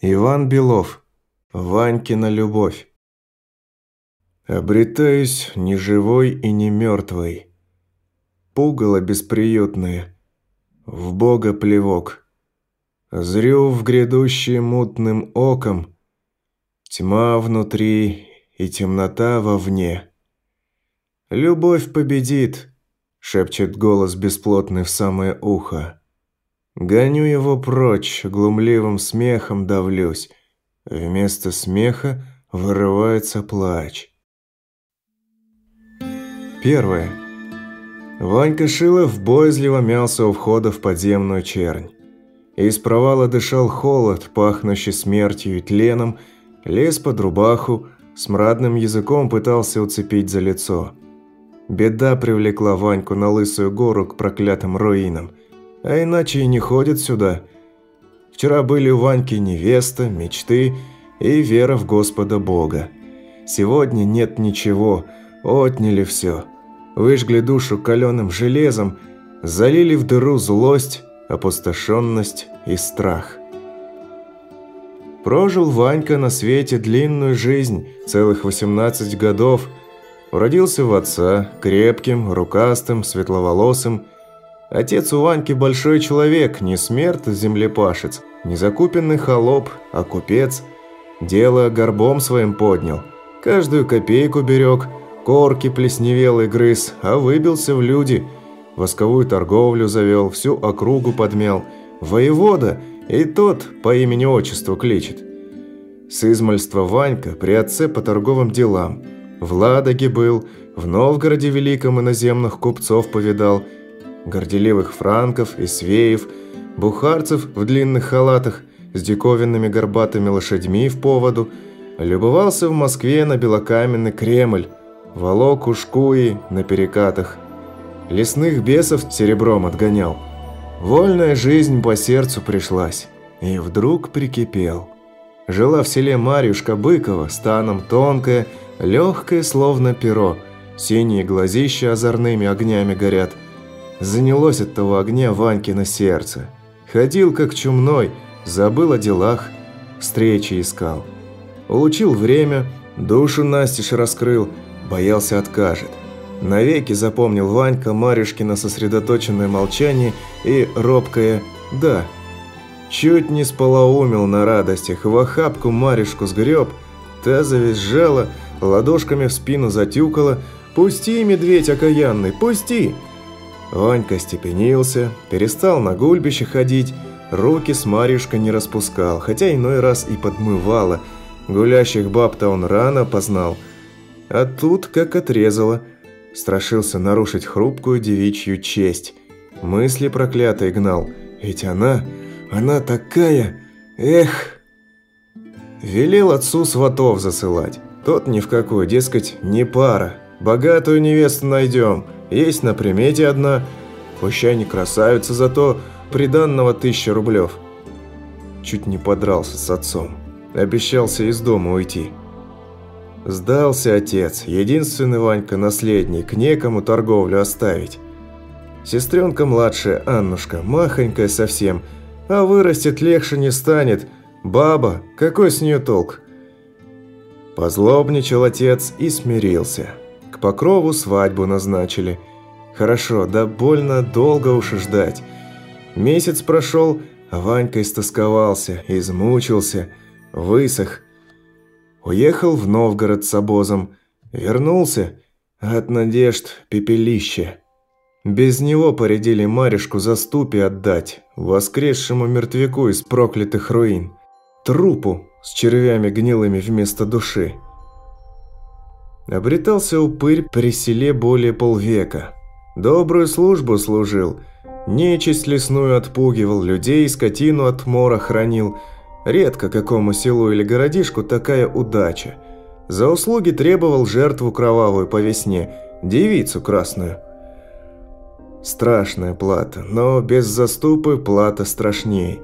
Иван Белов. Ванькина любовь. Обретаюсь ни живой и не мертвый. Пугало бесприютное, в Бога плевок. Зрю в грядущее мутным оком, Тьма внутри и темнота вовне. «Любовь победит», — шепчет голос бесплотный в самое ухо. Гоню его прочь, глумливым смехом давлюсь. Вместо смеха вырывается плач. Первое. Ванька Шилов боязливо мялся у входа в подземную чернь. Из провала дышал холод, пахнущий смертью и тленом, лез под рубаху, с мрадным языком пытался уцепить за лицо. Беда привлекла Ваньку на лысую гору к проклятым руинам – а иначе и не ходит сюда. Вчера были у Ваньки невеста, мечты и вера в Господа Бога. Сегодня нет ничего, отняли все. Выжгли душу каленым железом, залили в дыру злость, опустошенность и страх. Прожил Ванька на свете длинную жизнь, целых 18 годов. Уродился в отца, крепким, рукастым, светловолосым, Отец у Ваньки большой человек, не смерть землепашец, не закупенный холоп, а купец. Дело горбом своим поднял. Каждую копейку берег, корки плесневелый грыз, а выбился в люди. Восковую торговлю завел, всю округу подмял. Воевода, и тот по имени-отчеству кличет. С измальства Ванька при отце по торговым делам. В Ладоге был, в Новгороде Великом иноземных купцов повидал – горделивых франков и свеев, бухарцев в длинных халатах с диковинными горбатыми лошадьми в поводу, любовался в Москве на белокаменный Кремль, волок ушкуи на перекатах, лесных бесов серебром отгонял. Вольная жизнь по сердцу пришлась, и вдруг прикипел. Жила в селе Марьюшка Быкова, станом тонкая, легкая, словно перо, синие глазища озорными огнями горят – Занялось от того огня Ванькино сердце. Ходил как чумной, забыл о делах, встречи искал. Улучил время, душу настежь раскрыл, боялся откажет. Навеки запомнил Ванька Марюшкино сосредоточенное молчание и робкое «да». Чуть не сполоумил на радостях, в охапку Марюшку сгреб, та завизжала, ладошками в спину затюкала «Пусти, медведь окаянный, пусти!» Ванька степенился, перестал на гульбище ходить, руки с Марьюшкой не распускал, хотя иной раз и подмывало. Гулящих баб-то он рано познал. А тут как отрезало. Страшился нарушить хрупкую девичью честь. Мысли проклятые гнал. Ведь она, она такая... Эх... Велел отцу сватов засылать. Тот ни в какой, дескать, не пара. Богатую невесту найдем. Есть на примете одна, пущай не красавица, зато приданного тысяча рублев. Чуть не подрался с отцом. Обещался из дома уйти. Сдался отец, единственный Ванька наследник, некому торговлю оставить. Сестренка младшая, Аннушка, махонькая совсем, а вырастет легче не станет. Баба, какой с нее толк? Позлобничал отец и смирился. К Покрову свадьбу назначили. Хорошо, да больно долго уж ждать. Месяц прошел, а Ванька истосковался, измучился, высох. Уехал в Новгород с обозом, вернулся, от надежд пепелище. Без него порядили Маришку за ступи отдать, воскресшему мертвяку из проклятых руин, трупу с червями гнилыми вместо души. Обретался упырь при селе более полвека. Добрую службу служил, нечисть лесную отпугивал, людей и скотину от мора хранил. Редко какому селу или городишку такая удача. За услуги требовал жертву кровавую по весне, девицу красную. Страшная плата, но без заступы плата страшней.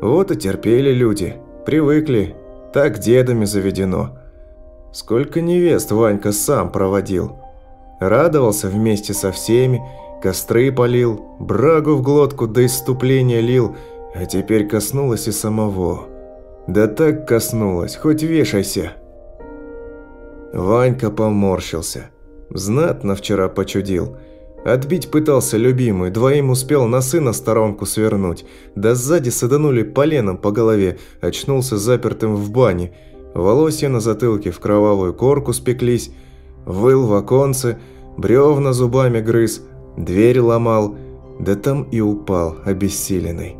Вот и терпели люди, привыкли, так дедами заведено. Сколько невест Ванька сам проводил. Радовался вместе со всеми, костры полил, брагу в глотку до иступления лил, а теперь коснулось и самого. Да так коснулась, хоть вешайся. Ванька поморщился. Знатно вчера почудил. Отбить пытался любимый, двоим успел на сына сторонку свернуть. Да сзади саданули поленом по голове, очнулся запертым в бане. Волосья на затылке в кровавую корку спеклись. Выл в оконце, бревна зубами грыз, дверь ломал, да там и упал, обессиленный.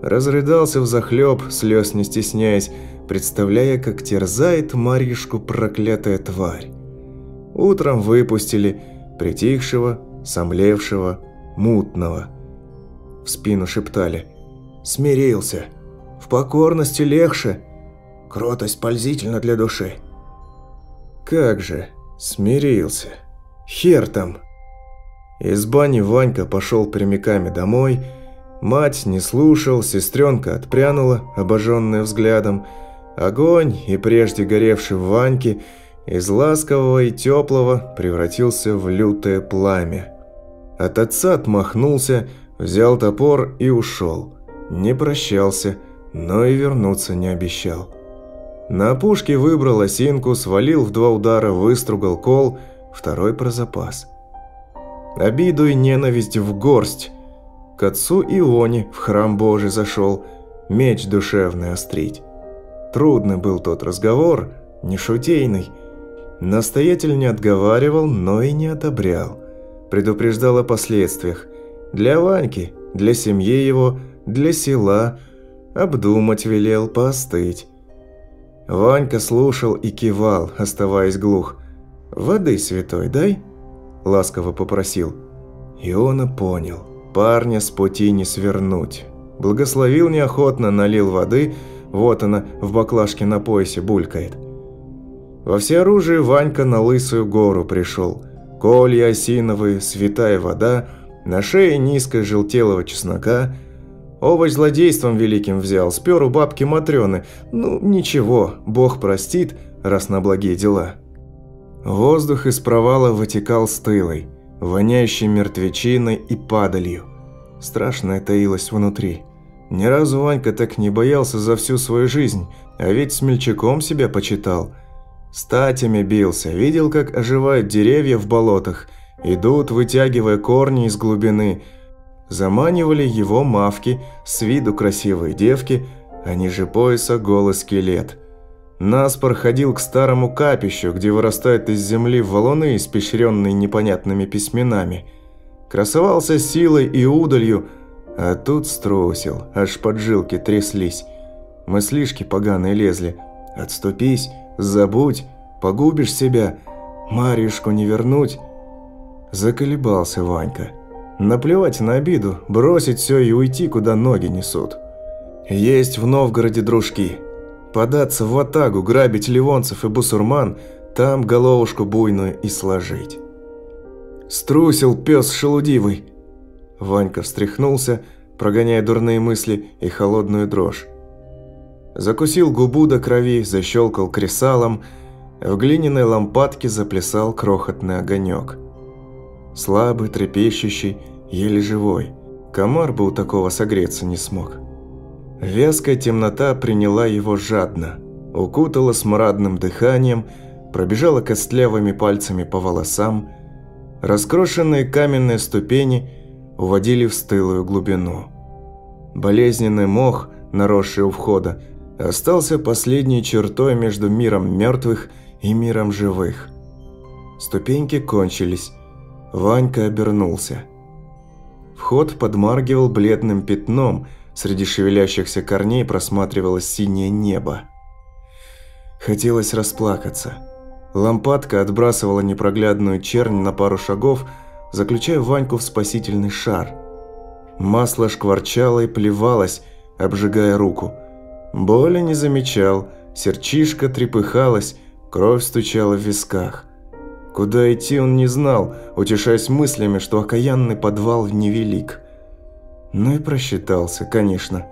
Разрыдался в захлеб, слез не стесняясь, представляя, как терзает Марьюшку проклятая тварь. Утром выпустили притихшего, сомлевшего, мутного. В спину шептали «Смирился, в покорности легче, кротость пользительна для души». Как же, смирился. Хер там. Из бани Ванька пошел прямиками домой, Мать не слушал, сестренка отпрянула, обожженная взглядом. Огонь, и прежде горевший в Ваньке, из ласкового и теплого превратился в лютое пламя. От отца отмахнулся, взял топор и ушел. Не прощался, но и вернуться не обещал. На опушке выбрал осинку, свалил в два удара, выстругал кол, второй про запас. Обиду и ненависть в горсть, к отцу Ионе в храм Божий зашел, меч душевный острить. Трудный был тот разговор, не шутейный. Настоятель не отговаривал, но и не одобрял. Предупреждал о последствиях. Для Ваньки, для семьи его, для села. Обдумать велел, поостыть. Ванька слушал и кивал, оставаясь глух. «Воды святой дай?» – ласково попросил. Иона понял. Парня с пути не свернуть. Благословил неохотно, налил воды, вот она в баклажке на поясе булькает. Во всеоружии Ванька на Лысую гору пришел. Колья осиновые, святая вода, на шее низко желтелого чеснока. Овощ злодейством великим взял, спер у бабки Матрёны. Ну, ничего, Бог простит, раз на благие дела. Воздух из провала вытекал стылой воняющей мертвечиной и падалью. Страшное таилось внутри. Ни разу Ванька так не боялся за всю свою жизнь, а ведь смельчаком себя почитал. Статями бился, видел, как оживают деревья в болотах, идут, вытягивая корни из глубины. Заманивали его мавки, с виду красивые девки, а ниже пояса голый скелет – Наспор ходил к старому капищу, где вырастают из земли валуны, испещренные непонятными письменами. Красовался силой и удалью, а тут струсил, аж поджилки тряслись. Мыслишки поганые лезли. «Отступись, забудь, погубишь себя, Марьюшку не вернуть». Заколебался Ванька. Наплевать на обиду, бросить все и уйти, куда ноги несут. Есть в Новгороде дружки – Податься в Ватагу, грабить ливонцев и бусурман, там головушку буйную и сложить. Струсил пес шелудивый. Ванька встряхнулся, прогоняя дурные мысли и холодную дрожь. Закусил губу до крови, защелкал кресалом, в глиняной лампадке заплясал крохотный огонек. Слабый, трепещущий, еле живой. Комар бы у такого согреться не смог. Вязкая темнота приняла его жадно, укутала смрадным дыханием, пробежала костлявыми пальцами по волосам. Раскрошенные каменные ступени уводили в стылую глубину. Болезненный мох, наросший у входа, остался последней чертой между миром мертвых и миром живых. Ступеньки кончились. Ванька обернулся. Вход подмаргивал бледным пятном – Среди шевелящихся корней просматривалось синее небо. Хотелось расплакаться. Лампадка отбрасывала непроглядную чернь на пару шагов, заключая Ваньку в спасительный шар. Масло шкварчало и плевалось, обжигая руку. Боли не замечал, серчишка трепыхалась, кровь стучала в висках. Куда идти он не знал, утешаясь мыслями, что окаянный подвал невелик. Ну и просчитался, конечно.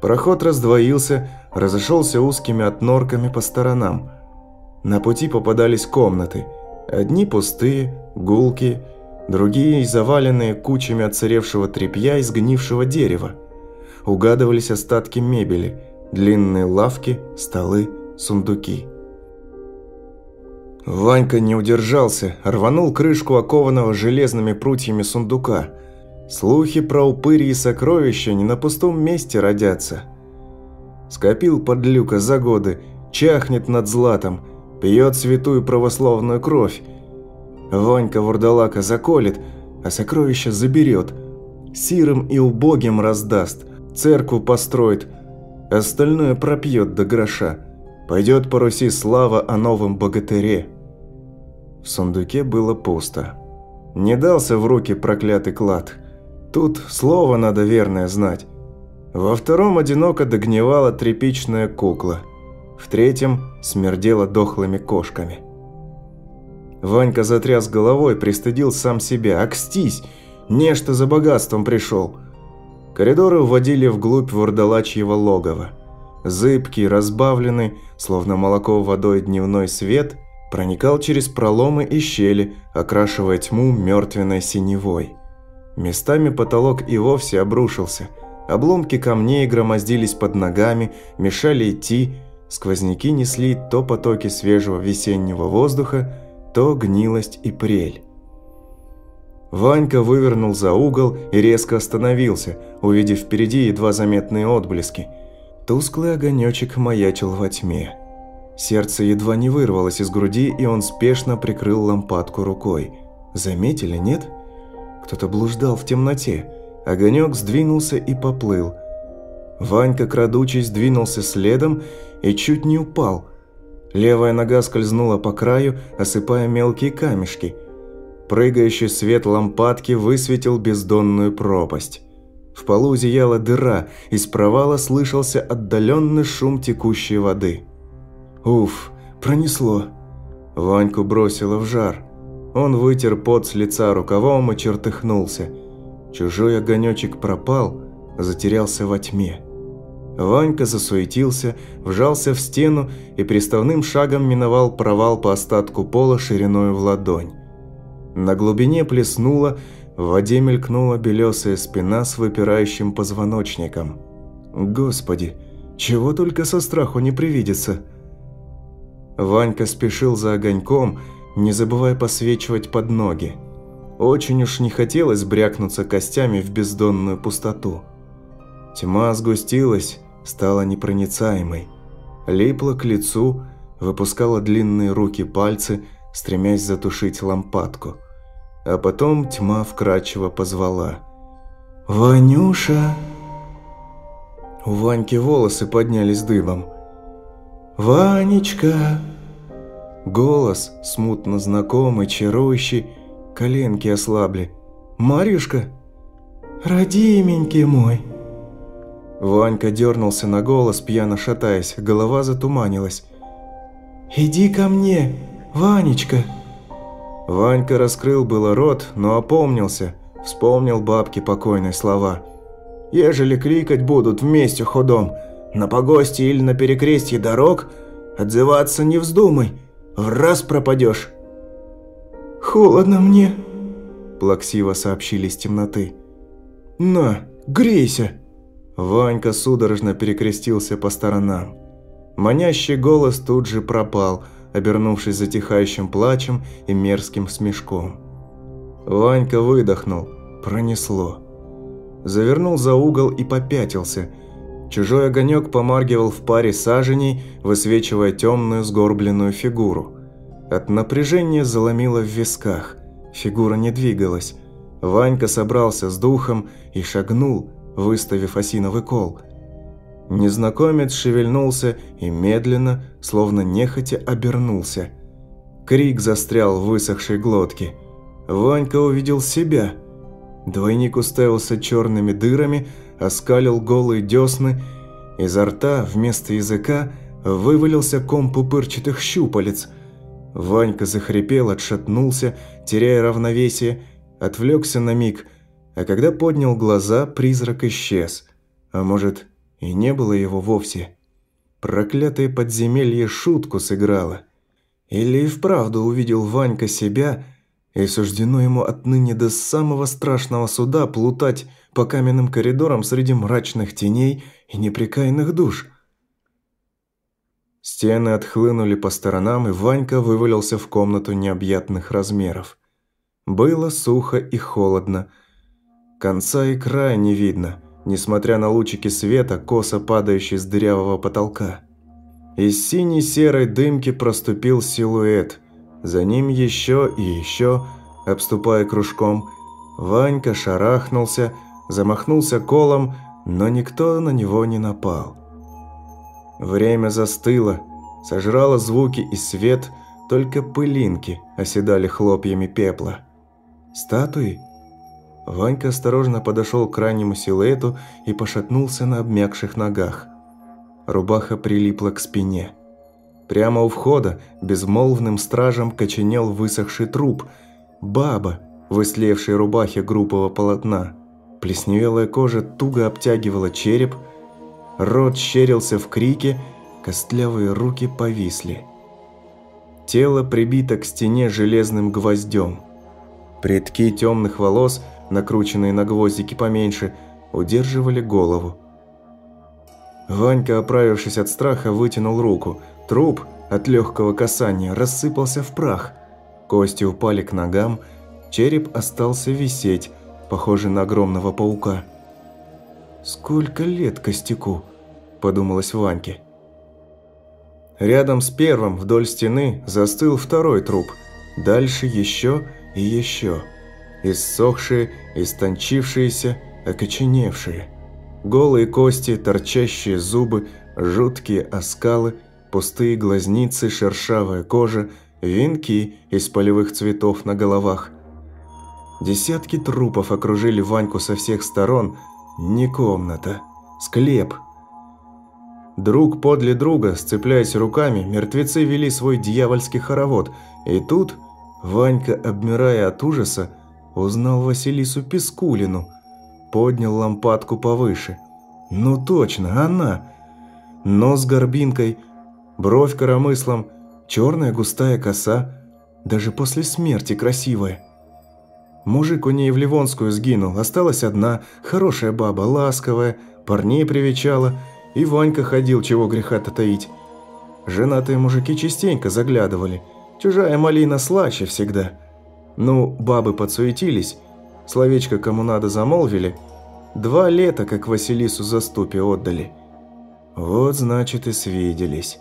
Проход раздвоился, разошелся узкими отнорками по сторонам. На пути попадались комнаты. Одни пустые, гулкие, другие заваленные кучами отсыревшего тряпья и сгнившего дерева. Угадывались остатки мебели, длинные лавки, столы, сундуки. Ванька не удержался, рванул крышку окованного железными прутьями сундука. Слухи про упыри и сокровища не на пустом месте родятся. Скопил подлюка за годы, чахнет над златом, пьет святую православную кровь. Ванька вурдалака заколет, а сокровища заберет. Сирым и убогим раздаст, церкву построит, остальное пропьет до гроша. Пойдет по Руси слава о новом богатыре. В сундуке было пусто. Не дался в руки проклятый клад. Тут слово надо верное знать. Во втором одиноко догнивала тряпичная кукла. В третьем смердела дохлыми кошками. Ванька затряс головой, пристыдил сам себя. «Акстись! Нечто за богатством пришел!» Коридоры уводили вглубь вурдалачьего логова. Зыбкий, разбавленный, словно молоко водой дневной свет – проникал через проломы и щели, окрашивая тьму мертвенной синевой. Местами потолок и вовсе обрушился. Обломки камней громоздились под ногами, мешали идти, сквозняки несли то потоки свежего весеннего воздуха, то гнилость и прель. Ванька вывернул за угол и резко остановился, увидев впереди едва заметные отблески. Тусклый огонечек маячил во тьме. Сердце едва не вырвалось из груди, и он спешно прикрыл лампадку рукой. Заметили, нет? Кто-то блуждал в темноте. Огонек сдвинулся и поплыл. Ванька, крадучись, двинулся следом и чуть не упал. Левая нога скользнула по краю, осыпая мелкие камешки. Прыгающий свет лампадки высветил бездонную пропасть. В полу зияла дыра, из провала слышался отдаленный шум текущей воды. Уф, пронесло. Ваньку бросило в жар. Он вытер пот с лица рукавом и чертыхнулся. Чужой огонечек пропал, затерялся во тьме. Ванька засуетился, вжался в стену и приставным шагом миновал провал по остатку пола шириной в ладонь. На глубине плеснула, в воде мелькнула белесая спина с выпирающим позвоночником. Господи, чего только со страху не привидится. Ванька спешил за огоньком, не забывая посвечивать под ноги. Очень уж не хотелось брякнуться костями в бездонную пустоту. Тьма сгустилась, стала непроницаемой. Липла к лицу, выпускала длинные руки пальцы, стремясь затушить лампадку. А потом тьма вкрадчиво позвала. «Ванюша!» У Ваньки волосы поднялись дыбом. «Ванечка!» Голос, смутно знакомый, чарующий, коленки ослабли. «Марюшка?» «Родименький мой!» Ванька дернулся на голос, пьяно шатаясь, голова затуманилась. «Иди ко мне, Ванечка!» Ванька раскрыл было рот, но опомнился, вспомнил бабки покойной слова. «Ежели кликать будут вместе ходом, на погосте или на перекрестье дорог отзываться не вздумай, в раз пропадешь. «Холодно мне», – плаксиво сообщили из темноты. «На, грейся!» Ванька судорожно перекрестился по сторонам. Манящий голос тут же пропал, обернувшись затихающим плачем и мерзким смешком. Ванька выдохнул, пронесло. Завернул за угол и попятился – Чужой огонек помаргивал в паре саженей, высвечивая темную сгорбленную фигуру. От напряжения заломило в висках. Фигура не двигалась. Ванька собрался с духом и шагнул, выставив осиновый кол. Незнакомец шевельнулся и медленно, словно нехотя, обернулся. Крик застрял в высохшей глотке. Ванька увидел себя. Двойник уставился черными дырами, оскалил голые десны, изо рта вместо языка вывалился ком пупырчатых щупалец. Ванька захрипел, отшатнулся, теряя равновесие, отвлекся на миг, а когда поднял глаза, призрак исчез. А может, и не было его вовсе. Проклятое подземелье шутку сыграло. Или и вправду увидел Ванька себя, и суждено ему отныне до самого страшного суда плутать по каменным коридорам среди мрачных теней и непрекаянных душ. Стены отхлынули по сторонам, и Ванька вывалился в комнату необъятных размеров. Было сухо и холодно. Конца и края не видно, несмотря на лучики света, косо падающие с дырявого потолка. Из синей-серой дымки проступил силуэт. За ним еще и еще, обступая кружком. Ванька шарахнулся, замахнулся колом, но никто на него не напал. Время застыло, сожрало звуки и свет, только пылинки оседали хлопьями пепла. Статуи? Ванька осторожно подошел к раннему силуэту и пошатнулся на обмякших ногах. Рубаха прилипла к спине. Прямо у входа безмолвным стражем коченел высохший труп. Баба в истлевшей рубахе грубого полотна. Плесневелая кожа туго обтягивала череп, Рот щерился в крике, костлявые руки повисли. Тело прибито к стене железным гвоздем. Предки темных волос, накрученные на гвоздики поменьше, удерживали голову. Ванька, оправившись от страха, вытянул руку. Труп от легкого касания рассыпался в прах. Кости упали к ногам, череп остался висеть, похожий на огромного паука. «Сколько лет костяку?» подумалось Ваньке. Рядом с первым вдоль стены застыл второй труп. Дальше еще и еще. Иссохшие, истончившиеся, окоченевшие. Голые кости, торчащие зубы, жуткие оскалы, пустые глазницы, шершавая кожа, венки из полевых цветов на головах. Десятки трупов окружили Ваньку со всех сторон. Не комната, склеп – Друг подле друга, сцепляясь руками, мертвецы вели свой дьявольский хоровод. И тут Ванька, обмирая от ужаса, узнал Василису Пискулину. Поднял лампадку повыше. Ну точно, она. Нос горбинкой, бровь коромыслом, черная густая коса, даже после смерти красивая. Мужик у ней в Ливонскую сгинул, осталась одна, хорошая баба, ласковая, парней привечала – и Ванька ходил, чего греха-то таить. Женатые мужики частенько заглядывали. Чужая малина слаще всегда. Ну, бабы подсуетились, словечко кому надо замолвили. Два лета, как Василису за ступе отдали. Вот, значит, и свиделись.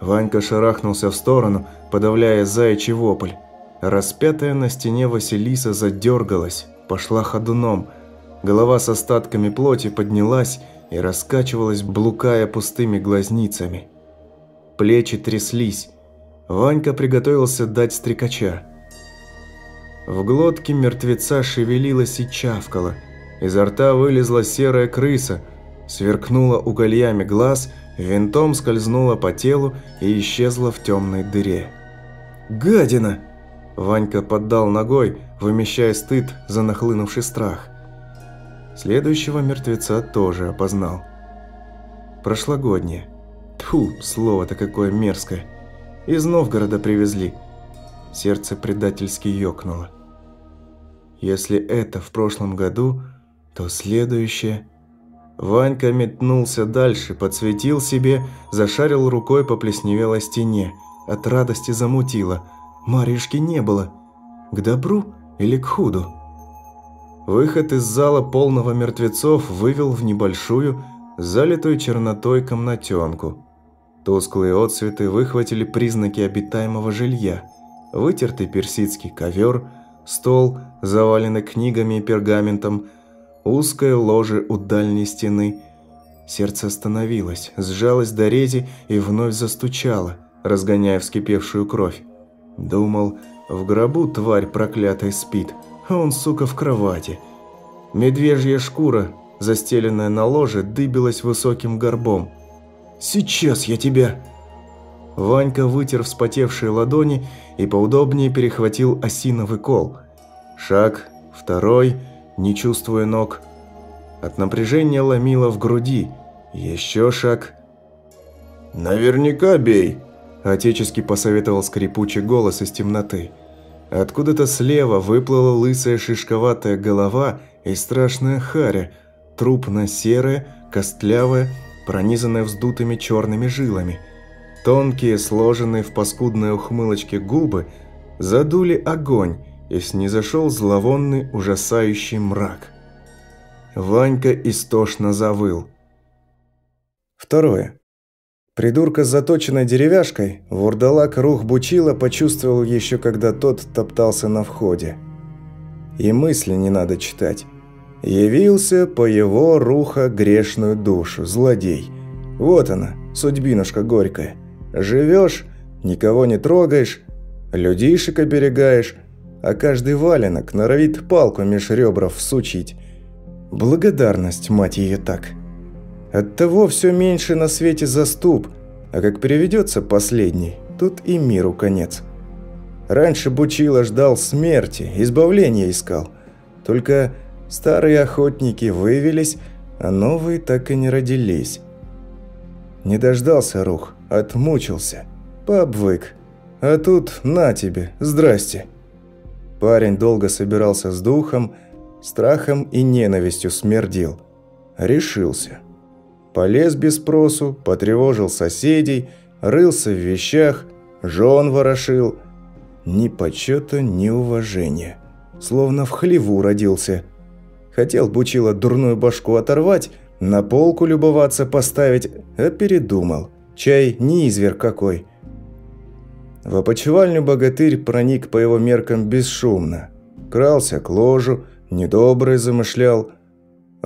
Ванька шарахнулся в сторону, подавляя заячий вопль. Распятая на стене Василиса задергалась, пошла ходуном. Голова с остатками плоти поднялась и раскачивалась, блукая пустыми глазницами. Плечи тряслись. Ванька приготовился дать стрекача. В глотке мертвеца шевелилась и чавкала. Изо рта вылезла серая крыса, сверкнула угольями глаз, винтом скользнула по телу и исчезла в темной дыре. «Гадина!» Ванька поддал ногой, вымещая стыд за нахлынувший страх. Следующего мертвеца тоже опознал. Прошлогоднее. Тьфу, слово-то какое мерзкое. Из Новгорода привезли. Сердце предательски ёкнуло. Если это в прошлом году, то следующее... Ванька метнулся дальше, подсветил себе, зашарил рукой по плесневелой стене. От радости замутило. Марьюшки не было. К добру или к худу? Выход из зала полного мертвецов вывел в небольшую, залитую чернотой комнатенку. Тусклые отцветы выхватили признаки обитаемого жилья. Вытертый персидский ковер, стол, заваленный книгами и пергаментом, узкое ложе у дальней стены. Сердце остановилось, сжалось до рези и вновь застучало, разгоняя вскипевшую кровь. Думал, в гробу тварь проклятая спит – а он, сука, в кровати. Медвежья шкура, застеленная на ложе, дыбилась высоким горбом. «Сейчас я тебя...» Ванька вытер вспотевшие ладони и поудобнее перехватил осиновый кол. Шаг, второй, не чувствуя ног. От напряжения ломило в груди. Еще шаг. «Наверняка бей!» – отечески посоветовал скрипучий голос из темноты. Откуда-то слева выплыла лысая шишковатая голова и страшная харя, трупно-серая, костлявая, пронизанная вздутыми черными жилами. Тонкие, сложенные в паскудной ухмылочке губы задули огонь, и снизошел зловонный ужасающий мрак. Ванька истошно завыл. Второе. Придурка с заточенной деревяшкой вурдалак рух Бучила почувствовал еще когда тот топтался на входе. И мысли не надо читать. Явился по его руха грешную душу, злодей. Вот она, судьбинушка горькая. Живешь, никого не трогаешь, людишек оберегаешь, а каждый валенок норовит палку меж ребров всучить. Благодарность, мать ее, так. Оттого все меньше на свете заступ, а как переведется последний, тут и миру конец. Раньше Бучила ждал смерти, избавления искал. Только старые охотники вывелись, а новые так и не родились. Не дождался рух, отмучился, пообвык. А тут на тебе, здрасте. Парень долго собирался с духом, страхом и ненавистью смердил. Решился. Полез без спросу, потревожил соседей, рылся в вещах, жен ворошил. Ни почета, ни уважения. Словно в хлеву родился. Хотел Бучила дурную башку оторвать, на полку любоваться поставить, а передумал. Чай не изверг какой. В опочивальню богатырь проник по его меркам бесшумно. Крался к ложу, недобрый замышлял,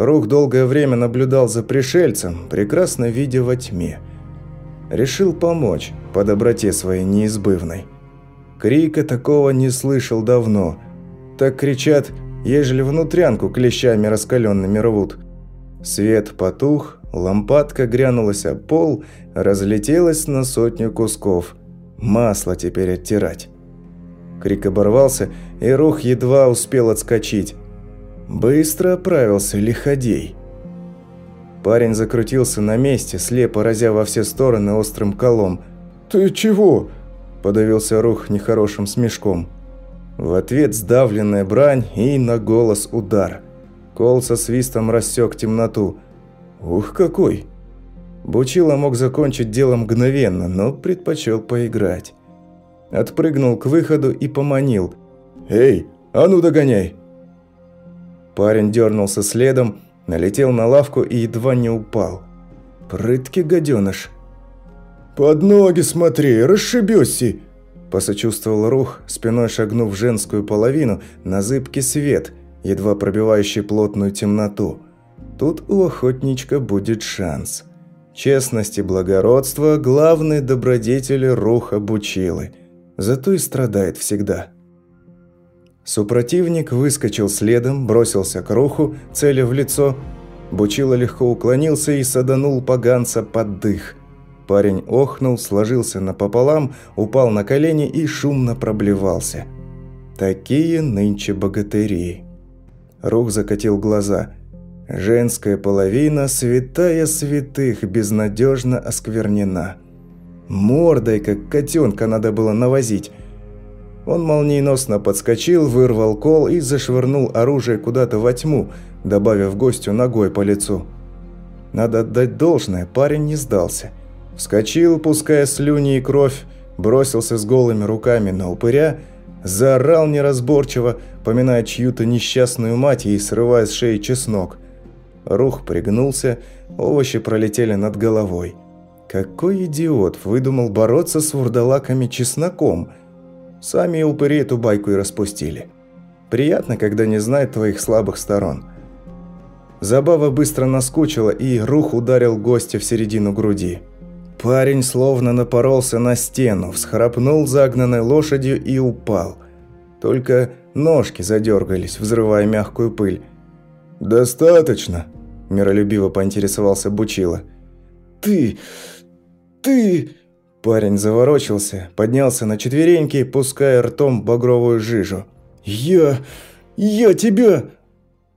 Рух долгое время наблюдал за пришельцем, прекрасно видя во тьме. Решил помочь по доброте своей неизбывной. Крика такого не слышал давно. Так кричат, ежели внутрянку клещами раскаленными рвут. Свет потух, лампадка грянулась о пол, разлетелась на сотню кусков. Масло теперь оттирать. Крик оборвался, и Рух едва успел отскочить. Быстро оправился лиходей. Парень закрутился на месте, слепо разя во все стороны острым колом. «Ты чего?» – подавился Рух нехорошим смешком. В ответ сдавленная брань и на голос удар. Кол со свистом рассек темноту. «Ух, какой!» Бучила мог закончить дело мгновенно, но предпочел поиграть. Отпрыгнул к выходу и поманил. «Эй, а ну догоняй!» Парень дернулся следом, налетел на лавку и едва не упал. Прыткий гаденыш. «Под ноги смотри, расшибешься!» Посочувствовал Рух, спиной шагнув женскую половину на зыбкий свет, едва пробивающий плотную темноту. Тут у охотничка будет шанс. Честность и благородство – главные добродетели Руха Бучилы. Зато и страдает всегда. Супротивник выскочил следом, бросился к руху, целя в лицо. Бучило легко уклонился и саданул поганца под дых. Парень охнул, сложился напополам, упал на колени и шумно проблевался. Такие нынче богатыри. Рух закатил глаза. Женская половина, святая святых, безнадежно осквернена. Мордой, как котенка, надо было навозить. Он молниеносно подскочил, вырвал кол и зашвырнул оружие куда-то во тьму, добавив гостю ногой по лицу. Надо отдать должное, парень не сдался. Вскочил, пуская слюни и кровь, бросился с голыми руками на упыря, заорал неразборчиво, поминая чью-то несчастную мать и срывая с шеи чеснок. Рух пригнулся, овощи пролетели над головой. Какой идиот выдумал бороться с вурдалаками чесноком – Сами упыри эту байку и распустили. Приятно, когда не знают твоих слабых сторон. Забава быстро наскучила, и рух ударил гостя в середину груди. Парень словно напоролся на стену, всхрапнул загнанной лошадью и упал. Только ножки задергались, взрывая мягкую пыль. «Достаточно», – миролюбиво поинтересовался Бучила. «Ты... ты...» Парень заворочился, поднялся на четвереньки, пуская ртом багровую жижу. «Я... я тебя...»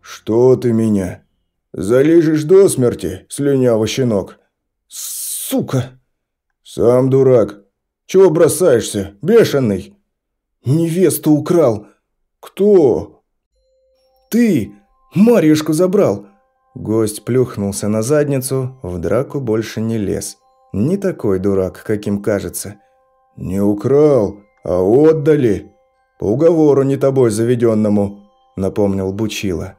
«Что ты меня? Залижешь до смерти, слюнявый щенок?» «Сука!» «Сам дурак. Чего бросаешься, бешеный?» «Невесту украл». «Кто?» «Ты! Марьюшку забрал. Гость плюхнулся на задницу, в драку больше не лез. Не такой дурак, каким кажется. «Не украл, а отдали. По уговору не тобой заведенному», – напомнил Бучила.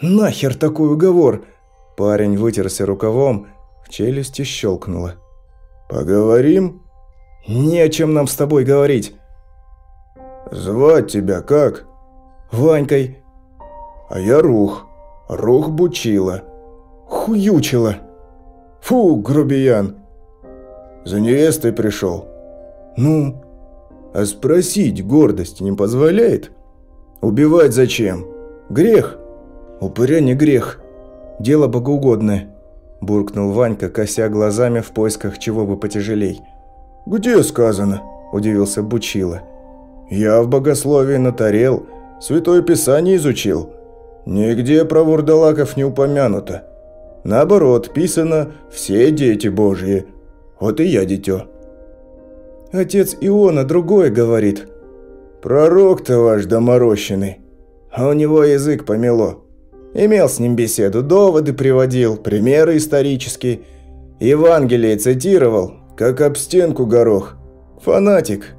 «Нахер такой уговор?» Парень вытерся рукавом, в челюсти щелкнуло. «Поговорим?» «Не о чем нам с тобой говорить». «Звать тебя как?» «Ванькой». «А я Рух. Рух Бучила». «Хуючила». «Фу, грубиян». «За невестой пришел». «Ну?» «А спросить гордость не позволяет?» «Убивать зачем? Грех?» «Упыря не грех. Дело богоугодное», – буркнул Ванька, кося глазами в поисках чего бы потяжелей. «Где сказано?» – удивился Бучила. «Я в богословии натарел, Святое Писание изучил. Нигде про вурдалаков не упомянуто. Наоборот, писано «все дети Божьи». Вот и я дитё». «Отец Иона другое говорит». «Пророк-то ваш доморощенный, а у него язык помело». Имел с ним беседу, доводы приводил, примеры исторические. Евангелие цитировал, как об стенку горох. Фанатик.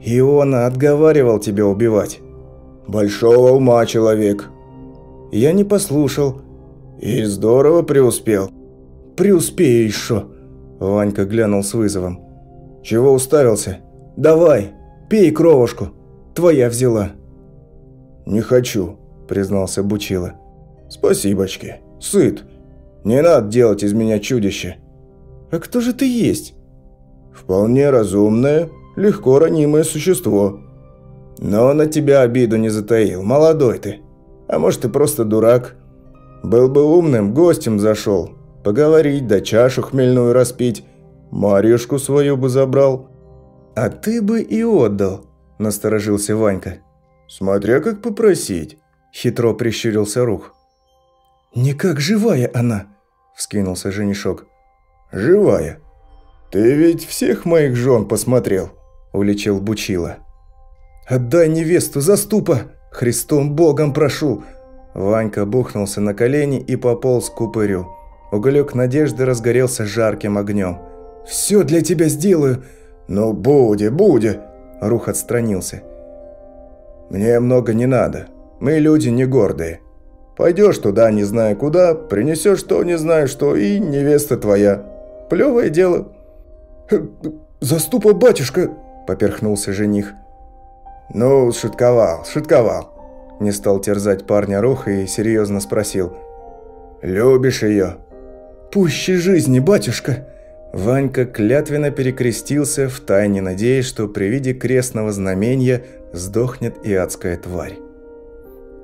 Иона отговаривал тебя убивать. Большого ума человек. Я не послушал. И здорово преуспел. Преуспею еще. Ванька глянул с вызовом. Чего уставился? Давай, пей кровушку. Твоя взяла. Не хочу, признался Бучила. «Спасибочки. Сыт. Не надо делать из меня чудище». «А кто же ты есть?» «Вполне разумное, легко ранимое существо. Но на тебя обиду не затаил. Молодой ты. А может, ты просто дурак. Был бы умным, гостем зашел. Поговорить, да чашу хмельную распить. Марьюшку свою бы забрал». «А ты бы и отдал», – насторожился Ванька. «Смотря как попросить», – хитро прищурился Рух. «Не как живая она!» – вскинулся женишок. «Живая? Ты ведь всех моих жен посмотрел!» – уличил Бучила. «Отдай невесту, заступа! Христом Богом прошу!» Ванька бухнулся на колени и пополз к упырю. Уголек надежды разгорелся жарким огнем. «Все для тебя сделаю!» «Ну, буди, буди!» Рух отстранился. «Мне много не надо. Мы люди не гордые. Пойдешь туда, не зная куда, принесешь то, не зная что, и невеста твоя. Плевое дело». «Заступа, батюшка!» – поперхнулся жених. «Ну, шутковал, шутковал». Не стал терзать парня рух и серьезно спросил. «Любишь ее?» «Пуще жизни, батюшка!» Ванька клятвенно перекрестился, втайне надеясь, что при виде крестного знамения сдохнет и адская тварь.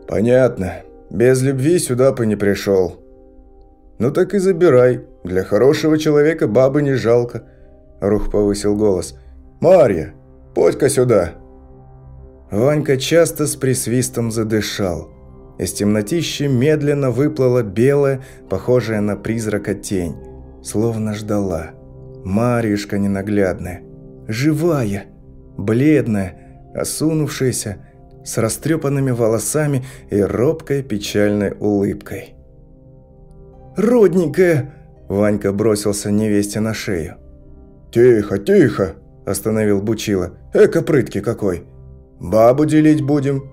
«Понятно. Без любви сюда бы не пришел. Ну так и забирай. Для хорошего человека бабы не жалко. Рух повысил голос. Марья, подь-ка сюда. Ванька часто с присвистом задышал. Из темнотищи медленно выплыла белая, похожая на призрака тень. Словно ждала. Марьюшка ненаглядная. Живая. Бледная, осунувшаяся, с растрепанными волосами и робкой печальной улыбкой. «Родненькая!» – Ванька бросился невесте на шею. «Тихо, тихо!» – остановил Бучила. «Эка прытки какой! Бабу делить будем.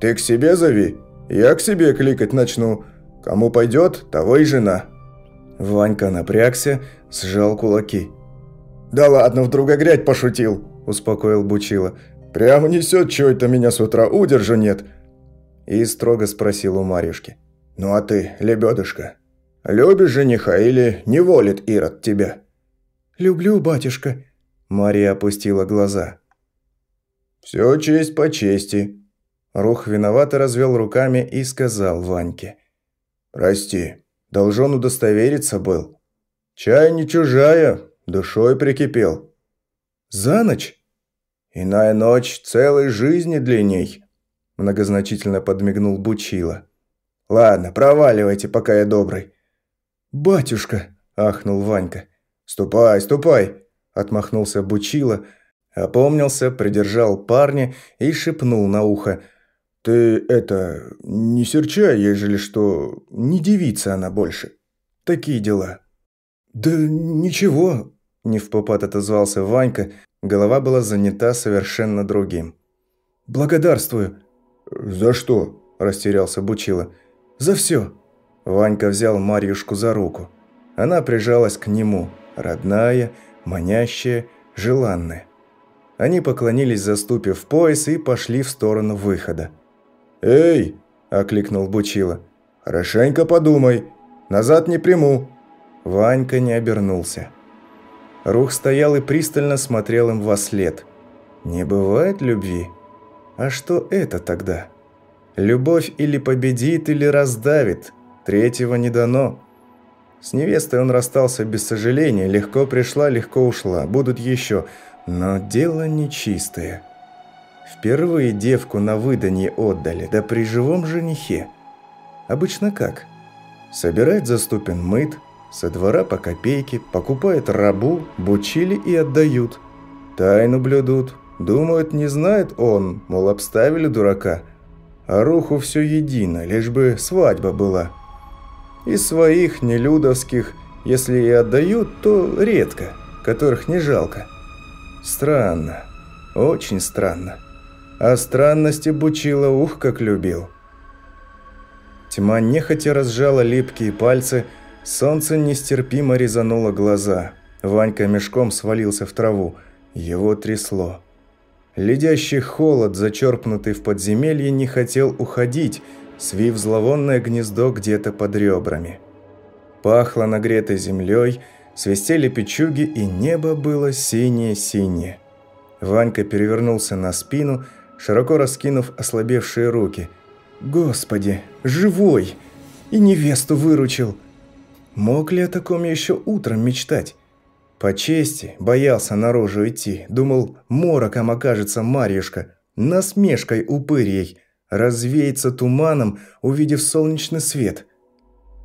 Ты к себе зови, я к себе кликать начну. Кому пойдет, того и жена». Ванька напрягся, сжал кулаки. «Да ладно, вдруг огрять пошутил!» – успокоил Бучила. «Прямо несет, чё это меня с утра, удержу нет!» И строго спросил у Марьюшки. «Ну а ты, лебедушка, любишь жениха или не волит Ирод тебя?» «Люблю, батюшка», – Мария опустила глаза. «Все честь по чести». Рух виновато развел руками и сказал Ваньке. «Прости, должен удостовериться был. Чай не чужая, душой прикипел». «За ночь?» «Иная ночь целой жизни длинней», – многозначительно подмигнул Бучила. «Ладно, проваливайте, пока я добрый». «Батюшка!» – ахнул Ванька. «Ступай, ступай!» – отмахнулся Бучила, опомнился, придержал парня и шепнул на ухо. «Ты это, не серчай, ежели что, не девица она больше. Такие дела». «Да ничего», – не в попад отозвался Ванька, голова была занята совершенно другим. «Благодарствую». «За что?» – растерялся Бучила. «За все». Ванька взял Марьюшку за руку. Она прижалась к нему, родная, манящая, желанная. Они поклонились, заступив пояс, и пошли в сторону выхода. «Эй!» – окликнул Бучила. «Хорошенько подумай. Назад не приму». Ванька не обернулся. Рух стоял и пристально смотрел им во след. «Не бывает любви? А что это тогда? Любовь или победит, или раздавит. Третьего не дано». С невестой он расстался без сожаления, легко пришла, легко ушла, будут еще, но дело нечистое. Впервые девку на выданье отдали, да при живом женихе. Обычно как? Собирает заступен мыт, со двора по копейке, покупает рабу, бучили и отдают. Тайну блюдут, думают, не знает он, мол, обставили дурака. А руху все едино, лишь бы свадьба была. Из своих, нелюдовских, если и отдают, то редко, которых не жалко. Странно, очень странно. А странности Бучила ух как любил. Тьма нехотя разжала липкие пальцы, солнце нестерпимо резануло глаза. Ванька мешком свалился в траву, его трясло. Ледящий холод, зачерпнутый в подземелье, не хотел уходить, свив зловонное гнездо где-то под ребрами. Пахло нагретой землей, свистели печуги, и небо было синее-синее. Ванька перевернулся на спину, широко раскинув ослабевшие руки. «Господи, живой! И невесту выручил!» Мог ли о таком еще утром мечтать? По чести боялся наружу идти, думал, мороком окажется Марьюшка, насмешкой упырьей, развеется туманом, увидев солнечный свет.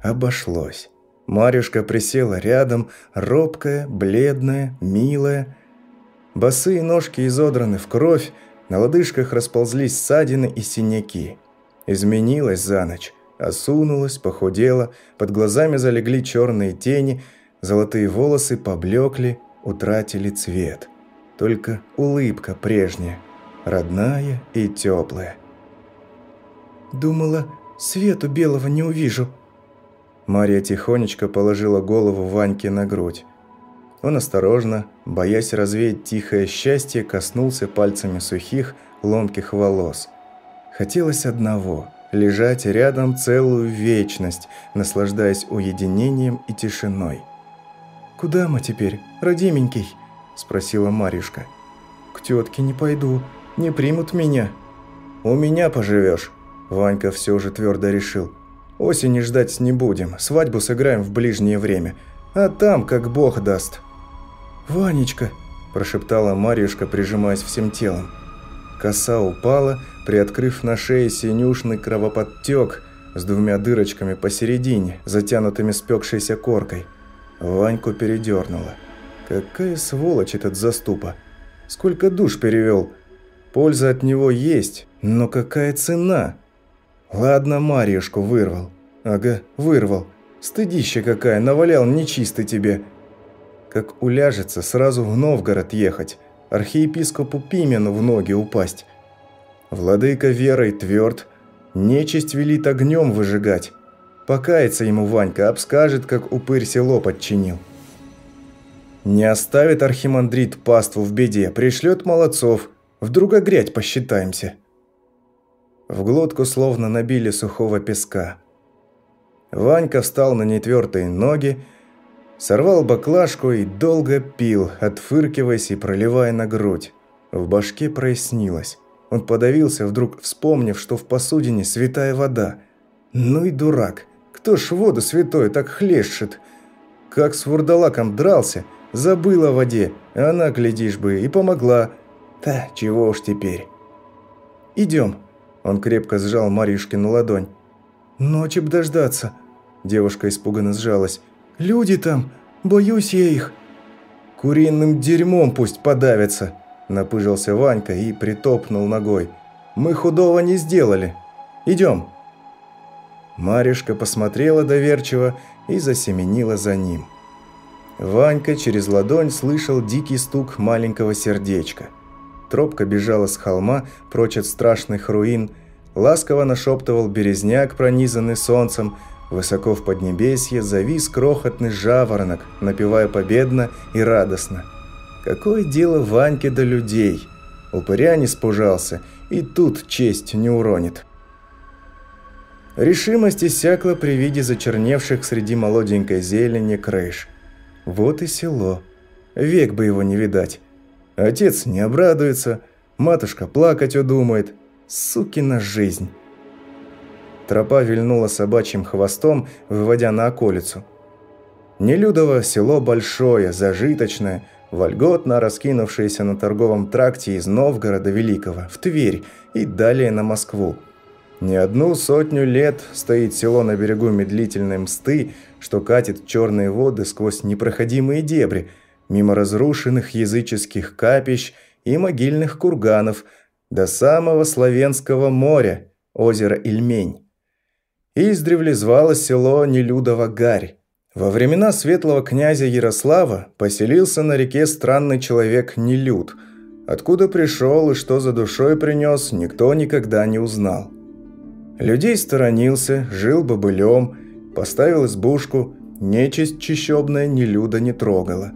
Обошлось. Марьюшка присела рядом, робкая, бледная, милая. Босые ножки изодраны в кровь, на лодыжках расползлись ссадины и синяки. Изменилась за ночь, осунулась, похудела, под глазами залегли черные тени, золотые волосы поблекли, утратили цвет. Только улыбка прежняя, родная и теплая. «Думала, свету белого не увижу». Мария тихонечко положила голову Ваньке на грудь. Он осторожно, боясь развеять тихое счастье, коснулся пальцами сухих, ломких волос. Хотелось одного – лежать рядом целую вечность, наслаждаясь уединением и тишиной. «Куда мы теперь, родименький?» – спросила Марюшка. «К тетке не пойду, не примут меня». «У меня поживешь», – Ванька все же твердо решил. «Осени ждать не будем, свадьбу сыграем в ближнее время, а там как бог даст». «Ванечка!» – прошептала Марьюшка, прижимаясь всем телом. Коса упала, приоткрыв на шее синюшный кровоподтек с двумя дырочками посередине, затянутыми спекшейся коркой. Ваньку передернуло. Какая сволочь этот заступа! Сколько душ перевел! Польза от него есть, но какая цена? Ладно, Марьюшку вырвал. Ага, вырвал. Стыдище какая, навалял нечистый тебе – как уляжется, сразу в Новгород ехать, архиепископу Пимену в ноги упасть. Владыка верой тверд, нечисть велит огнем выжигать. Покается ему Ванька, обскажет, как упырь село подчинил. Не оставит архимандрит паству в беде, пришлет молодцов, вдруг огрять посчитаемся. В глотку словно набили сухого песка. Ванька встал на нетвертые ноги, Сорвал баклажку и долго пил, отфыркиваясь и проливая на грудь. В башке прояснилось. Он подавился, вдруг вспомнив, что в посудине святая вода. Ну и дурак. Кто ж воду святой так хлещет? Как с вурдалаком дрался, забыл о воде, она, глядишь бы, и помогла. Да, чего уж теперь. «Идем», – он крепко сжал Марьюшкину ладонь. «Ночи б дождаться», – девушка испуганно сжалась. Люди там, боюсь я их». «Куриным дерьмом пусть подавятся», – напыжился Ванька и притопнул ногой. Мы худого не сделали. Идем». Марюшка посмотрела доверчиво и засеменила за ним. Ванька через ладонь слышал дикий стук маленького сердечка. Тропка бежала с холма, прочь от страшных руин, ласково нашептывал березняк, пронизанный солнцем, высоко в поднебесье завис крохотный жаворонок, напевая победно и радостно. Какое дело Ваньке до людей? Упыря не спужался, и тут честь не уронит. Решимость иссякла при виде зачерневших среди молоденькой зелени крыш. Вот и село. Век бы его не видать. Отец не обрадуется, матушка плакать удумает. Сукина жизнь. Тропа вильнула собачьим хвостом, выводя на околицу. Нелюдово село большое, зажиточное, вольготно раскинувшееся на торговом тракте из Новгорода Великого в Тверь и далее на Москву. Не одну сотню лет стоит село на берегу медлительной мсты, что катит черные воды сквозь непроходимые дебри, мимо разрушенных языческих капищ и могильных курганов, до самого Славянского моря, озера Ильмень. Издревле звалось село Нелюдово Гарь. Во времена светлого князя Ярослава поселился на реке странный человек Нелюд. Откуда пришел и что за душой принес, никто никогда не узнал. Людей сторонился, жил бобылем, поставил избушку, нечисть чищебная ни люда не трогала.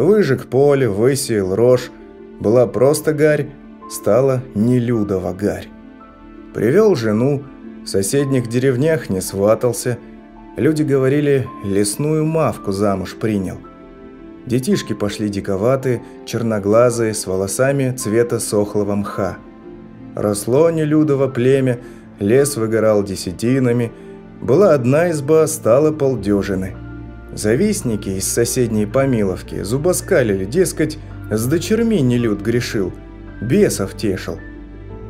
Выжег поле, высеял рожь, была просто гарь, стала нелюдова гарь. Привел жену, в соседних деревнях не сватался, люди говорили, лесную мавку замуж принял. Детишки пошли диковатые, черноглазые, с волосами цвета сохлого мха. Росло нелюдово племя, лес выгорал десятинами, была одна изба, стала полдюжины. Завистники из соседней Помиловки зубоскалили, дескать, с дочерьми нелюд грешил, бесов тешил.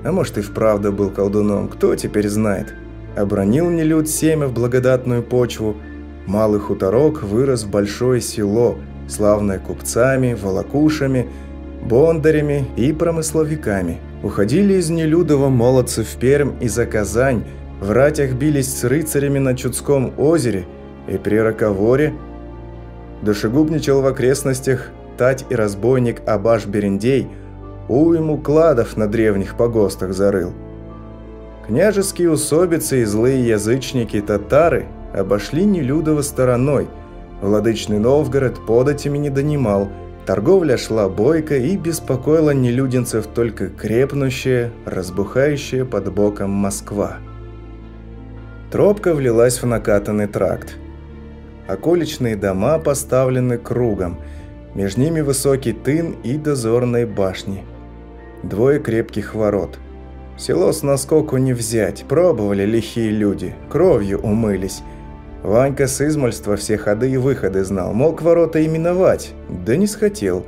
А может и вправду был колдуном, кто теперь знает. Обронил нелюд семя в благодатную почву, малый хуторок вырос в большое село, славное купцами, волокушами, бондарями и промысловиками – Уходили из Нелюдова молодцы в Пермь и за Казань, в ратях бились с рыцарями на Чудском озере и при Роковоре. Душегубничал в окрестностях тать и разбойник Абаш Берендей, уйму кладов на древних погостах зарыл. Княжеские усобицы и злые язычники татары обошли Нелюдово стороной, владычный Новгород податями не донимал – Торговля шла бойко и беспокоила нелюдинцев только крепнущая, разбухающая под боком Москва. Тропка влилась в накатанный тракт. Околичные дома поставлены кругом, между ними высокий тын и дозорные башни. Двое крепких ворот. Село с наскоку не взять, пробовали лихие люди, кровью умылись – Ванька с измольства все ходы и выходы знал, мог ворота именовать, да не схотел.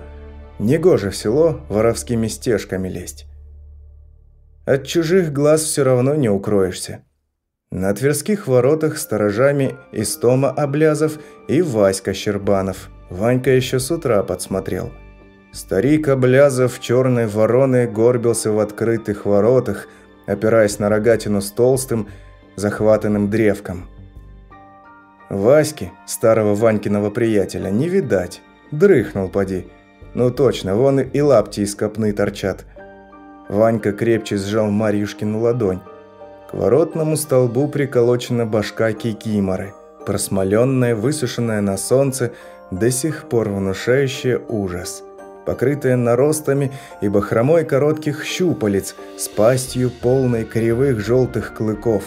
Негоже в село воровскими стежками лезть. От чужих глаз все равно не укроешься. На Тверских воротах сторожами Истома Облязов и Васька Щербанов. Ванька еще с утра подсмотрел. Старик Облязов черной вороной горбился в открытых воротах, опираясь на рогатину с толстым, захватанным древком. Васьки, старого Ванькиного приятеля, не видать. Дрыхнул поди. Ну точно, вон и лапти из копны торчат. Ванька крепче сжал Марьюшкину ладонь. Воротному столбу приколочена башка кикиморы, просмоленная, высушенная на солнце, до сих пор внушающая ужас. Покрытая наростами и бахромой коротких щупалец с пастью полной кривых желтых клыков.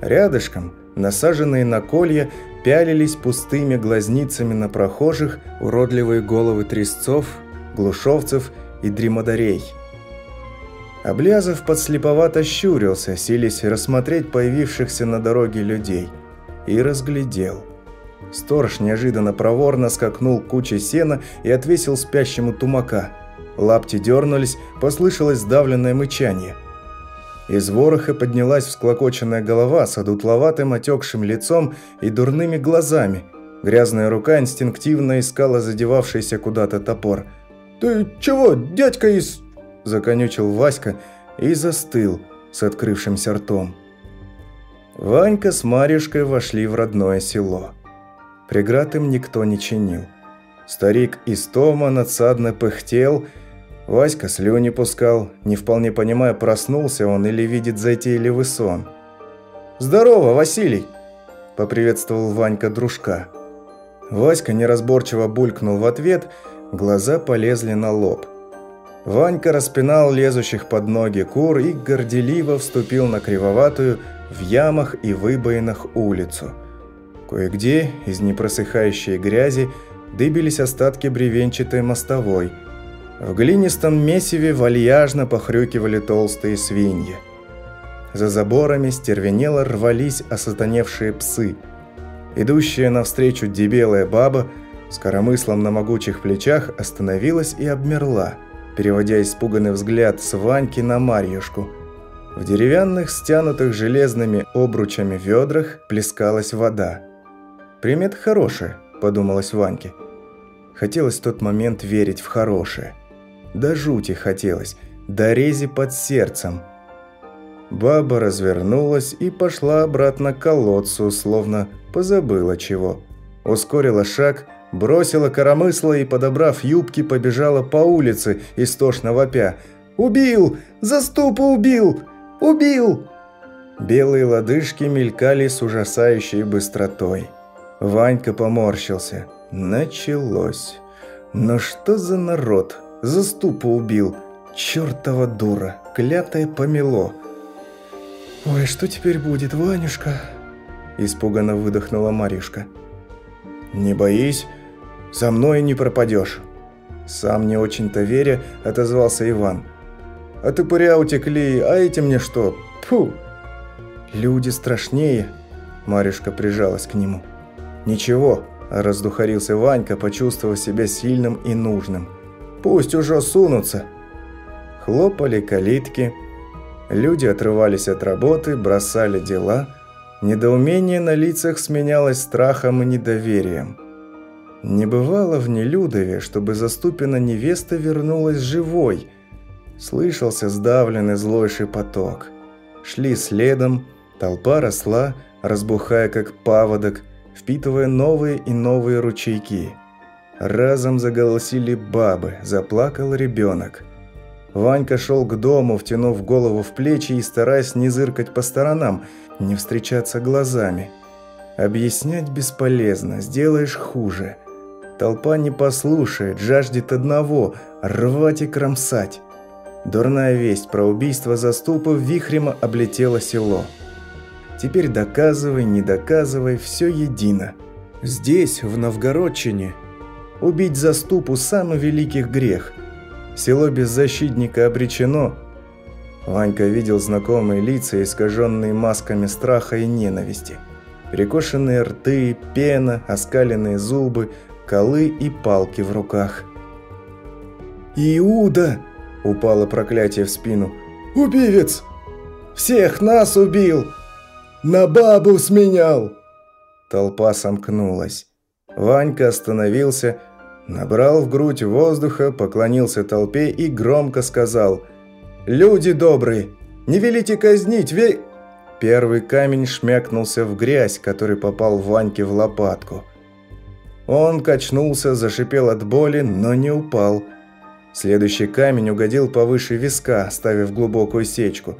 Рядышком – насаженные на колья, пялились пустыми глазницами на прохожих уродливые головы тресцов, глушовцев и дремодарей. Облязов подслеповато щурился, силясь рассмотреть появившихся на дороге людей. И разглядел. Сторож неожиданно проворно скакнул кучей сена и отвесил спящему тумака. Лапти дернулись, послышалось сдавленное мычание – из вороха поднялась всклокоченная голова с одутловатым отекшим лицом и дурными глазами. Грязная рука инстинктивно искала задевавшийся куда-то топор. «Ты чего, дядька из...» – законючил Васька, и застыл с открывшимся ртом. Ванька с Марьюшкой вошли в родное село. Преград им никто не чинил. Старик из Тома надсадно пыхтел, Васька слюни пускал, не вполне понимая, проснулся он или видит затейливый сон. «Здорово, Василий!» – поприветствовал Ванька дружка. Васька неразборчиво булькнул в ответ, глаза полезли на лоб. Ванька распинал лезущих под ноги кур и горделиво вступил на кривоватую, в ямах и выбоинах улицу. Кое-где из непросыхающей грязи дыбились остатки бревенчатой мостовой. В глинистом месиве вальяжно похрюкивали толстые свиньи. За заборами стервенело рвались осатаневшие псы. Идущая навстречу дебелая баба с коромыслом на могучих плечах остановилась и обмерла, переводя испуганный взгляд с Ваньки на Марьюшку – в деревянных, стянутых железными обручами ведрах плескалась вода. «Примет хорошая», – подумалось Ваньке. Хотелось в тот момент верить в хорошее. До жути хотелось, до рези под сердцем. Баба развернулась и пошла обратно к колодцу, словно позабыла чего. Ускорила шаг, бросила коромысло и, подобрав юбки, побежала по улице, истошно вопя. «Убил! Заступа убил! Убил!» Белые лодыжки мелькали с ужасающей быстротой. Ванька поморщился. Началось. Но что за народ? Заступа убил. Чёртова дура. Клятое помело. «Ой, что теперь будет, Ванюшка?» Испуганно выдохнула Марюшка. «Не боись, со мной не пропадешь». Сам не очень-то веря, отозвался Иван. А топыря утекли, а эти мне что? Фу! Люди страшнее. Марюшка прижалась к нему. Ничего, раздухарился Ванька, почувствовав себя сильным и нужным. Пусть уже сунутся. Хлопали калитки. Люди отрывались от работы, бросали дела. Недоумение на лицах сменялось страхом и недоверием. Не бывало в Нелюдове, чтобы заступина невеста вернулась живой – Слышался сдавленный злой шепоток. Шли следом, толпа росла, разбухая как паводок, впитывая новые и новые ручейки. Разом заголосили бабы, заплакал ребенок. Ванька шел к дому, втянув голову в плечи и стараясь не зыркать по сторонам, не встречаться глазами. Объяснять бесполезно, сделаешь хуже. Толпа не послушает, жаждет одного – рвать и кромсать. Дурная весть про убийство заступов вихрем облетела село. Теперь доказывай, не доказывай, все едино. Здесь, в Новгородчине, убить заступу – самый великий грех. Село без защитника обречено. Ванька видел знакомые лица, искаженные масками страха и ненависти. Перекошенные рты, пена, оскаленные зубы, колы и палки в руках. «Иуда!» Упало проклятие в спину. «Убивец! Всех нас убил! На бабу сменял!» Толпа сомкнулась. Ванька остановился, набрал в грудь воздуха, поклонился толпе и громко сказал «Люди добрые, не велите казнить, ве...» Первый камень шмякнулся в грязь, который попал Ваньке в лопатку. Он качнулся, зашипел от боли, но не упал – Следующий камень угодил повыше виска, оставив глубокую сечку.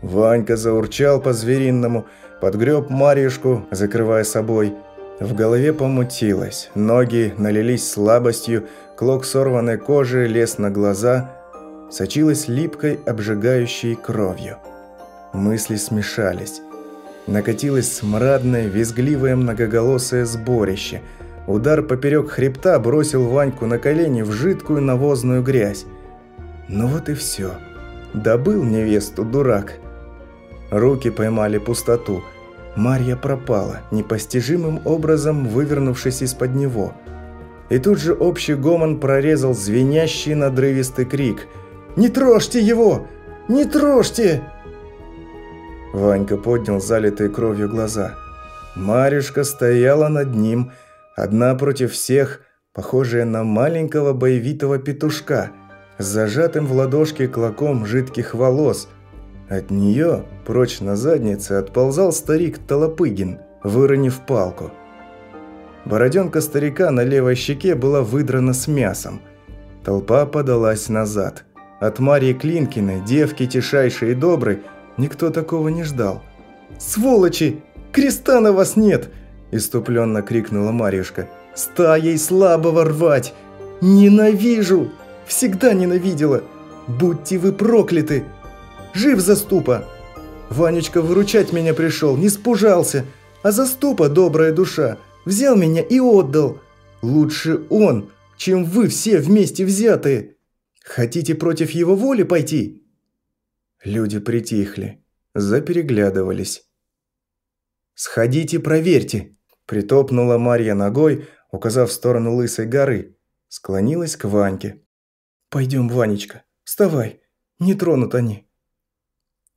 Ванька заурчал по-зверинному, подгреб Марьюшку, закрывая собой. В голове помутилось, ноги налились слабостью, клок сорванной кожи лез на глаза, сочилась липкой, обжигающей кровью. Мысли смешались. Накатилось смрадное, визгливое многоголосое сборище – Удар поперек хребта бросил Ваньку на колени в жидкую навозную грязь. Ну вот и все. Добыл невесту, дурак. Руки поймали пустоту. Марья пропала, непостижимым образом вывернувшись из-под него. И тут же общий гомон прорезал звенящий надрывистый крик. «Не трожьте его! Не трожьте!» Ванька поднял залитые кровью глаза. Марюшка стояла над ним, Одна против всех, похожая на маленького боевитого петушка, с зажатым в ладошке клоком жидких волос, От нее, прочь на заднице, отползал старик Толопыгин, выронив палку. Бороденка старика на левой щеке была выдрана с мясом. Толпа подалась назад. От Марии Клинкиной, девки тишайшей и доброй, никто такого не ждал. «Сволочи! Креста на вас нет!» – иступленно крикнула Марьюшка. «Стаей слабого рвать! Ненавижу! Всегда ненавидела! Будьте вы прокляты! Жив заступа! Ванечка выручать меня пришел, не спужался, а заступа, добрая душа, взял меня и отдал. Лучше он, чем вы все вместе взятые. Хотите против его воли пойти?» Люди притихли, запереглядывались. «Сходите, проверьте!» – притопнула Марья ногой, указав в сторону Лысой горы. Склонилась к Ваньке. «Пойдем, Ванечка, вставай, не тронут они».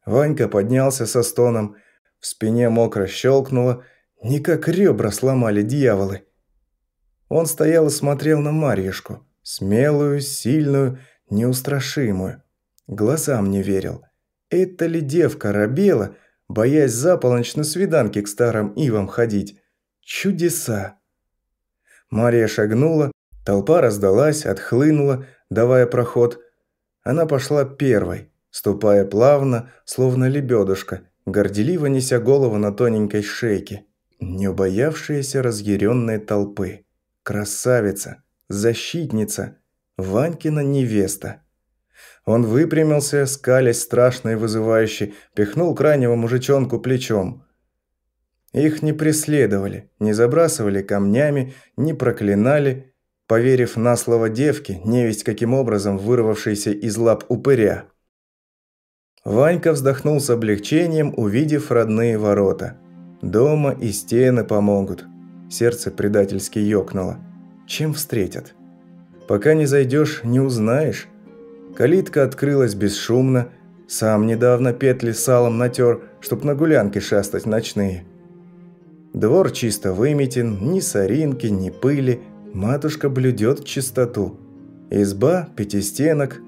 Ванька поднялся со стоном, в спине мокро щелкнуло, не как ребра сломали дьяволы. Он стоял и смотрел на Марьюшку, смелую, сильную, неустрашимую. Глазам не верил. Это ли девка робела, боясь за полночь на свиданке к старым ивам ходить? Чудеса! Мария шагнула, толпа раздалась, отхлынула, давая проход. Она пошла первой, ступая плавно, словно лебедушка, горделиво неся голову на тоненькой шейке, не убоявшаяся разъяренной толпы. Красавица, защитница, Ванькина невеста. Он выпрямился, скалясь страшно и вызывающе, пихнул крайнего мужичонку плечом. Их не преследовали, не забрасывали камнями, не проклинали, поверив на слово девки, невесть каким образом вырвавшейся из лап упыря. Ванька вздохнул с облегчением, увидев родные ворота. Дома и стены помогут. Сердце предательски ёкнуло. Чем встретят? Пока не зайдешь, не узнаешь. Калитка открылась бесшумно. Сам недавно петли салом натер, чтоб на гулянке шастать ночные. Двор чисто выметен, ни соринки, ни пыли. Матушка блюдет чистоту. Изба, пятистенок,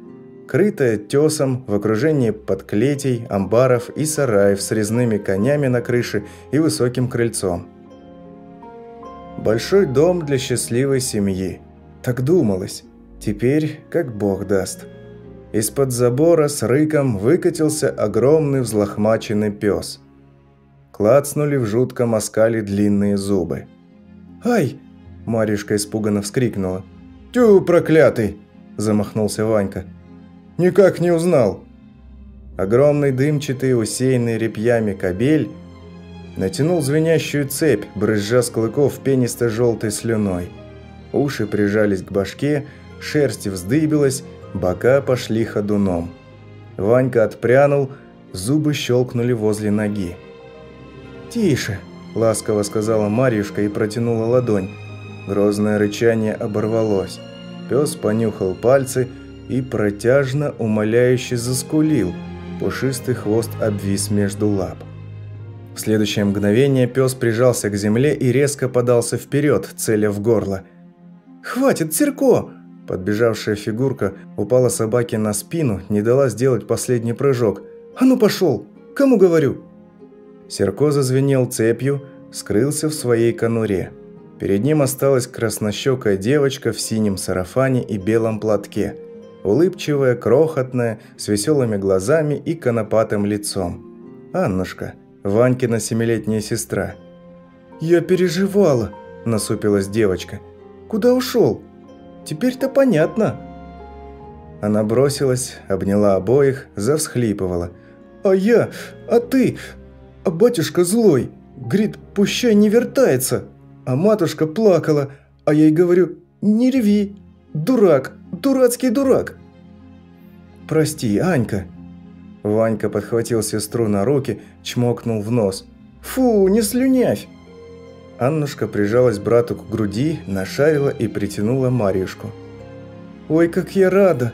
крытая тесом в окружении подклетей, амбаров и сараев с резными конями на крыше и высоким крыльцом. Большой дом для счастливой семьи. Так думалось. Теперь как бог даст. Из-под забора с рыком выкатился огромный взлохмаченный пес. Клацнули в жутком оскале длинные зубы. «Ай!» – Маришка испуганно вскрикнула. «Тю, проклятый!» – замахнулся Ванька. «Никак не узнал!» Огромный дымчатый, усеянный репьями кобель натянул звенящую цепь, брызжа с клыков пенисто-желтой слюной. Уши прижались к башке, шерсть вздыбилась, бока пошли ходуном. Ванька отпрянул, зубы щелкнули возле ноги. «Тише!» – ласково сказала Марьюшка и протянула ладонь. Грозное рычание оборвалось. Пес понюхал пальцы и протяжно, умоляюще заскулил. Пушистый хвост обвис между лап. В следующее мгновение пес прижался к земле и резко подался вперед, целя в горло. «Хватит, Цирко!» Подбежавшая фигурка упала собаке на спину, не дала сделать последний прыжок. «А ну пошел! Кому говорю?» Серко зазвенел цепью, скрылся в своей конуре. Перед ним осталась краснощекая девочка в синем сарафане и белом платке. Улыбчивая, крохотная, с веселыми глазами и конопатым лицом. Аннушка, Ванькина семилетняя сестра. «Я переживала», – насупилась девочка. «Куда ушел? Теперь-то понятно». Она бросилась, обняла обоих, завсхлипывала. «А я? А ты? А батюшка злой, говорит, пущай не вертается. А матушка плакала, а я ей говорю, не реви, дурак, дурацкий дурак. Прости, Анька. Ванька подхватил сестру на руки, чмокнул в нос. Фу, не слюнявь. Аннушка прижалась брату к груди, нашарила и притянула Марьюшку. «Ой, как я рада!»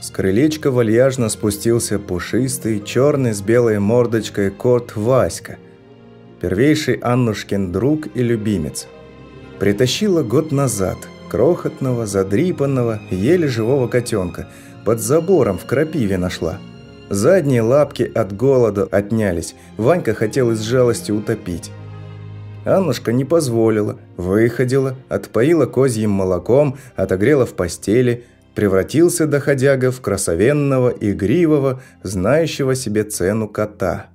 С крылечка вальяжно спустился пушистый, черный с белой мордочкой кот Васька, первейший Аннушкин друг и любимец. Притащила год назад крохотного, задрипанного, еле живого котенка, под забором в крапиве нашла. Задние лапки от голода отнялись. Ванька хотел из жалости утопить. Аннушка не позволила, выходила, отпоила козьим молоком, отогрела в постели, превратился доходяга в красовенного, игривого, знающего себе цену кота –